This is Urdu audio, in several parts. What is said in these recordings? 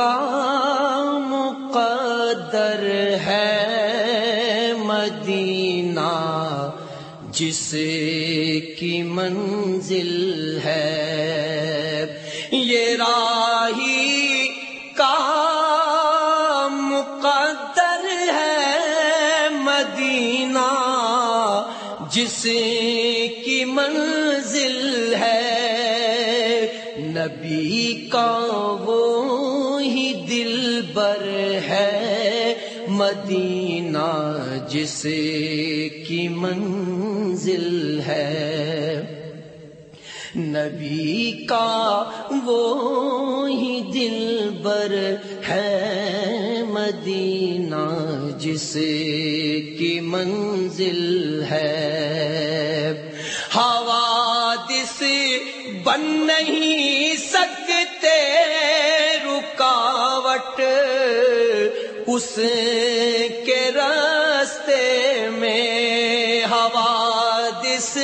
کا مقدر ہے مدینہ، جس کی منزل ہے۔ یہ راہی کا مقدر ہے مدینہ، جس کی منزل ہے۔ نبی کا وہ بر ہے مدینہ جس کی منزل ہے۔ نبی کا وہ ہی دل بر ہے مدینہ جس کی منزل ہے۔ حوادث بن نہیں اس کے راستے میں حوادث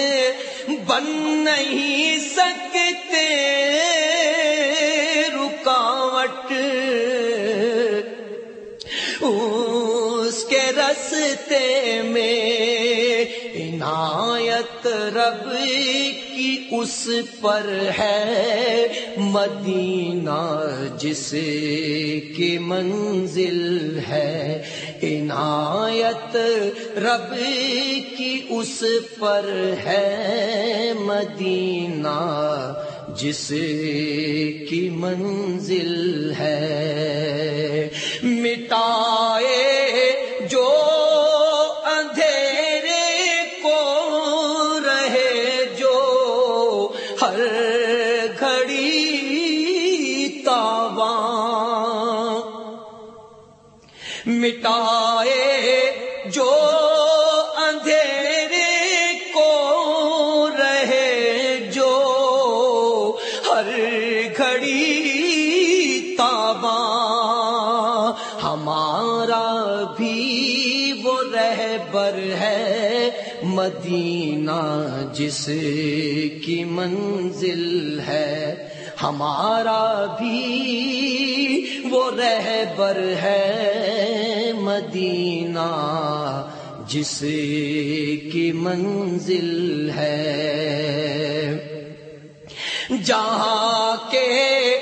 بن نہیں سکتے۔ رکاوٹ اس کے رستے میں عنایت رب کی اس پر ہے۔ مدینہ جس کی منزل ہے، عنایت رب کی اس پر ہے مدینہ جس کی منزل ہے۔ مٹائے جو اندھیرے کو رہے، جو ہر مٹائے جو اندھیرے کو رہے، جو ہر گھڑی تاباں، ہمارا بھی وہ رہبر ہے مدینہ جس کی منزل ہے۔ ہمارا بھی وہ رہبر ہے مدینہ جس کی منزل ہے۔ جہاں کے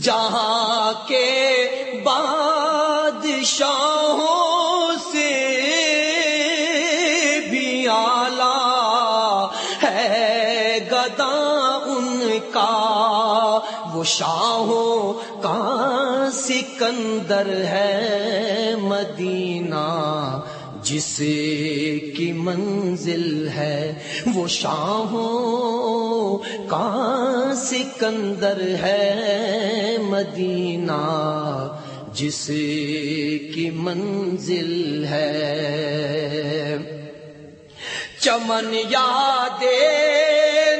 جہاں کے بادشاہوں سے بھی آلہ ہے گدا ان کا۔ وہ شاہوں کا سکندر ہے مدینہ۔ جس کی منزل ہے، وہ شاہوں کا سکندر ہے مدینہ۔ جس کی منزل ہے۔ چمن یاد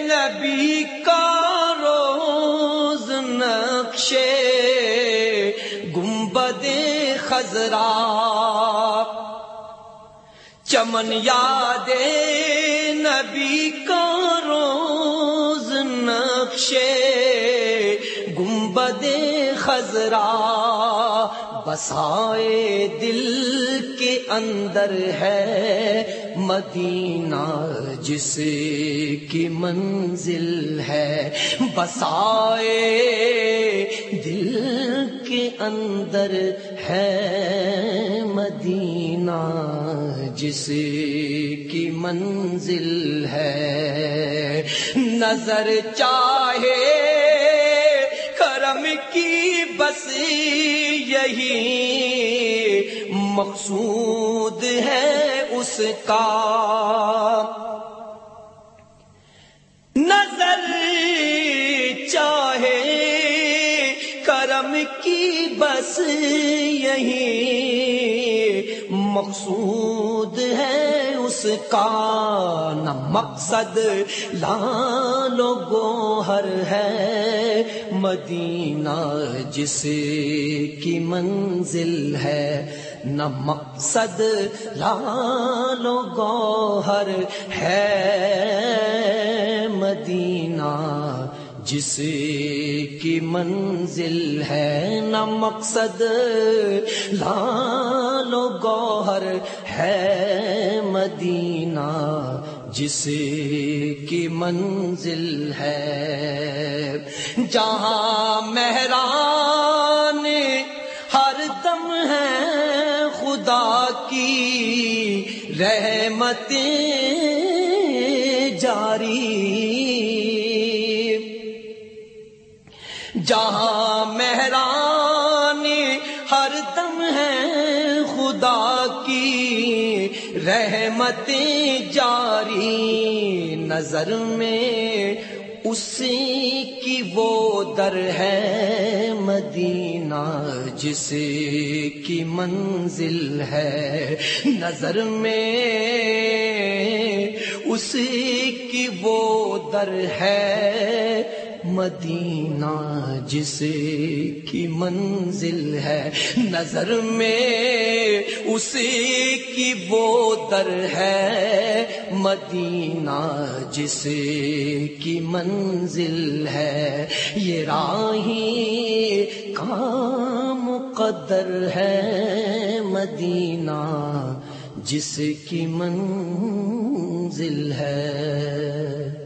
نبی کا روز نقشے، گنبد خزرا چمن یاد نبی کا روز نقشے گنبد خزرا بسائے دل کے اندر ہے مدینہ جس کی منزل ہے بسائے دل کے اندر ہے مدینہ جس کی منزل ہے، نظر چاہے کرم کی بس یہی مقصود ہے اس کا۔ نظر چاہے کرم کی بس یہی مقصود ہے اس کا، نہ مقصد لالو گوہر ہے مدینہ جس کی منزل ہے، نہ مقصد لالو گوہر ہے مدینہ جس کی منزل ہے، نہ مقصد لال گوہر ہے مدینہ جس کی منزل ہے۔ جہاں مہران ہر دم ہے خدا کی، رحمتیں جاری۔ جہاں مہران کی رحمتیں جاری نظر میں اسی کی وہ در ہے مدینہ جس کی منزل ہے نظر میں اسی کی وہ در ہے مدینہ جس کی منزل ہے، نظر میں اسی کی وہ در ہے۔ مدینہ جس کی منزل ہے، یہ راہی کام قدر ہے۔ مدینہ جس کی منزل ہے۔